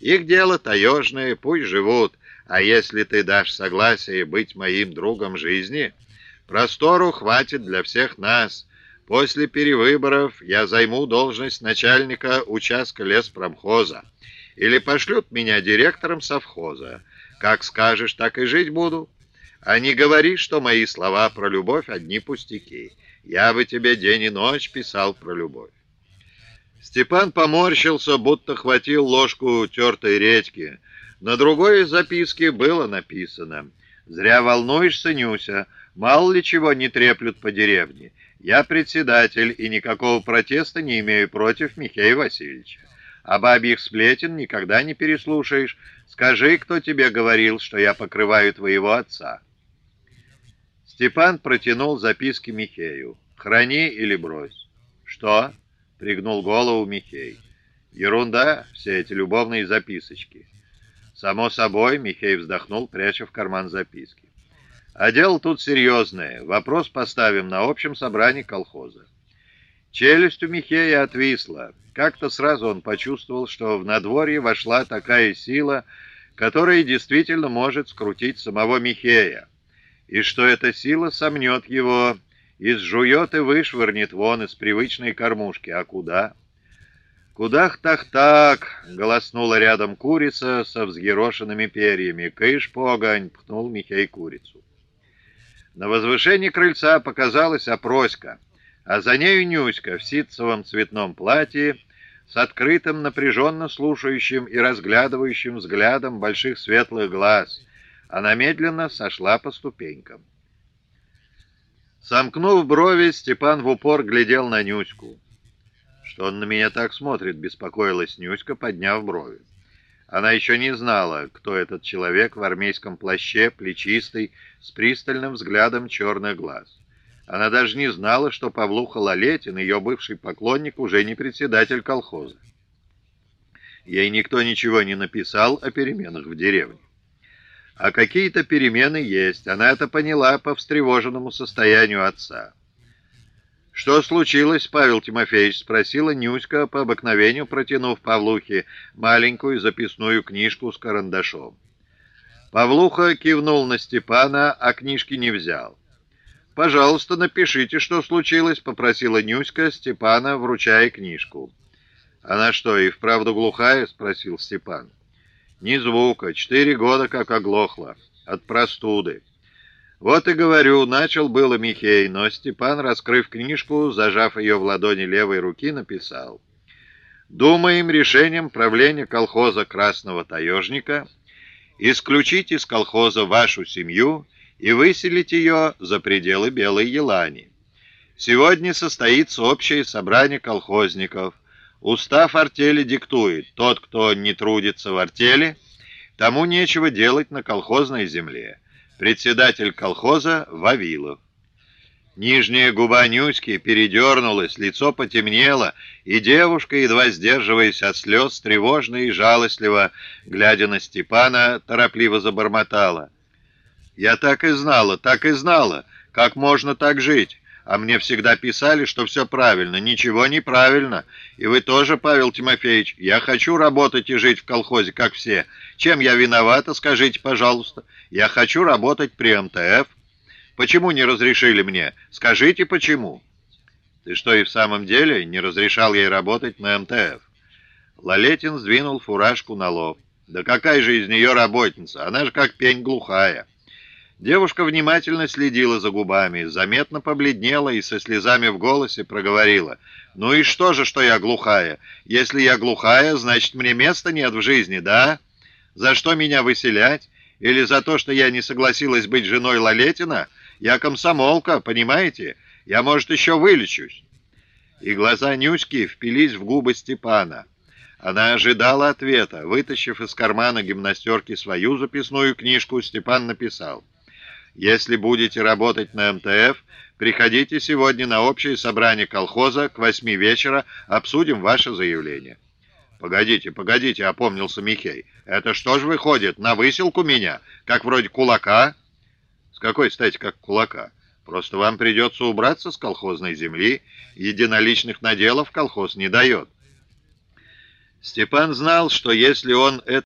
Их дело таежное, пусть живут, а если ты дашь согласие быть моим другом жизни, простору хватит для всех нас. После перевыборов я займу должность начальника участка леспромхоза или пошлют меня директором совхоза. Как скажешь, так и жить буду. А не говори, что мои слова про любовь одни пустяки. Я бы тебе день и ночь писал про любовь. Степан поморщился, будто хватил ложку тертой редьки. На другой записке было написано «Зря волнуешься, Нюся, мало ли чего не треплют по деревне. Я председатель и никакого протеста не имею против Михея Васильевича. А бабьих сплетен никогда не переслушаешь. Скажи, кто тебе говорил, что я покрываю твоего отца?» Степан протянул записки Михею. «Храни или брось». «Что?» — пригнул голову Михей. «Ерунда, все эти любовные записочки». «Само собой», — Михей вздохнул, пряча в карман записки. «А дело тут серьезное. Вопрос поставим на общем собрании колхоза». Челюсть у Михея отвисла. Как-то сразу он почувствовал, что в надворье вошла такая сила, которая действительно может скрутить самого Михея, и что эта сила сомнет его, изжует и вышвырнет вон из привычной кормушки. А куда? «Кудах-так-так!» — голоснула рядом курица со взъерошенными перьями. «Кыш, погонь!» — пхнул Михей курицу. На возвышении крыльца показалась опроська, а за нею Нюська в ситцевом цветном платье с открытым, напряженно слушающим и разглядывающим взглядом больших светлых глаз. Она медленно сошла по ступенькам. Сомкнув брови, Степан в упор глядел на Нюську. «Что он на меня так смотрит?» — беспокоилась Нюська, подняв брови. Она еще не знала, кто этот человек в армейском плаще, плечистый, с пристальным взглядом черных глаз. Она даже не знала, что Павлуха Лалетин, ее бывший поклонник, уже не председатель колхоза. Ей никто ничего не написал о переменах в деревне. А какие-то перемены есть, она это поняла по встревоженному состоянию отца. «Что случилось, Павел Тимофеевич?» — спросила Нюська, по обыкновению протянув Павлухе маленькую записную книжку с карандашом. Павлуха кивнул на Степана, а книжки не взял. «Пожалуйста, напишите, что случилось», — попросила Нюська Степана, вручая книжку. «Она что, и вправду глухая?» — спросил Степан. Ни звука, четыре года как оглохла. От простуды. Вот и говорю, начал было Михей, но Степан, раскрыв книжку, зажав ее в ладони левой руки, написал. Думаем решением правления колхоза Красного Таежника исключить из колхоза вашу семью и выселить ее за пределы Белой Елани. Сегодня состоится общее собрание колхозников – Устав артели диктует, тот, кто не трудится в артели, тому нечего делать на колхозной земле. Председатель колхоза Вавилов. Нижняя губа Нюськи передернулась, лицо потемнело, и девушка, едва сдерживаясь от слез, тревожно и жалостливо, глядя на Степана, торопливо забормотала. «Я так и знала, так и знала, как можно так жить. А мне всегда писали, что все правильно. Ничего не правильно. И вы тоже, Павел Тимофеевич. Я хочу работать и жить в колхозе, как все. Чем я виновата, скажите, пожалуйста. Я хочу работать при МТФ. Почему не разрешили мне? Скажите, почему? Ты что, и в самом деле не разрешал ей работать на МТФ? Лалетин сдвинул фуражку на лоб. Да какая же из нее работница? Она же как пень глухая. Девушка внимательно следила за губами, заметно побледнела и со слезами в голосе проговорила. «Ну и что же, что я глухая? Если я глухая, значит, мне места нет в жизни, да? За что меня выселять? Или за то, что я не согласилась быть женой Лалетина? Я комсомолка, понимаете? Я, может, еще вылечусь». И глаза Нюськи впились в губы Степана. Она ожидала ответа. Вытащив из кармана гимнастерки свою записную книжку, Степан написал — если будете работать на МТФ, приходите сегодня на общее собрание колхоза к восьми вечера, обсудим ваше заявление». «Погодите, погодите», — опомнился Михей. «Это что же выходит, на выселку меня, как вроде кулака?» «С какой стати, как кулака? Просто вам придется убраться с колхозной земли, единоличных наделов колхоз не дает». Степан знал, что если он это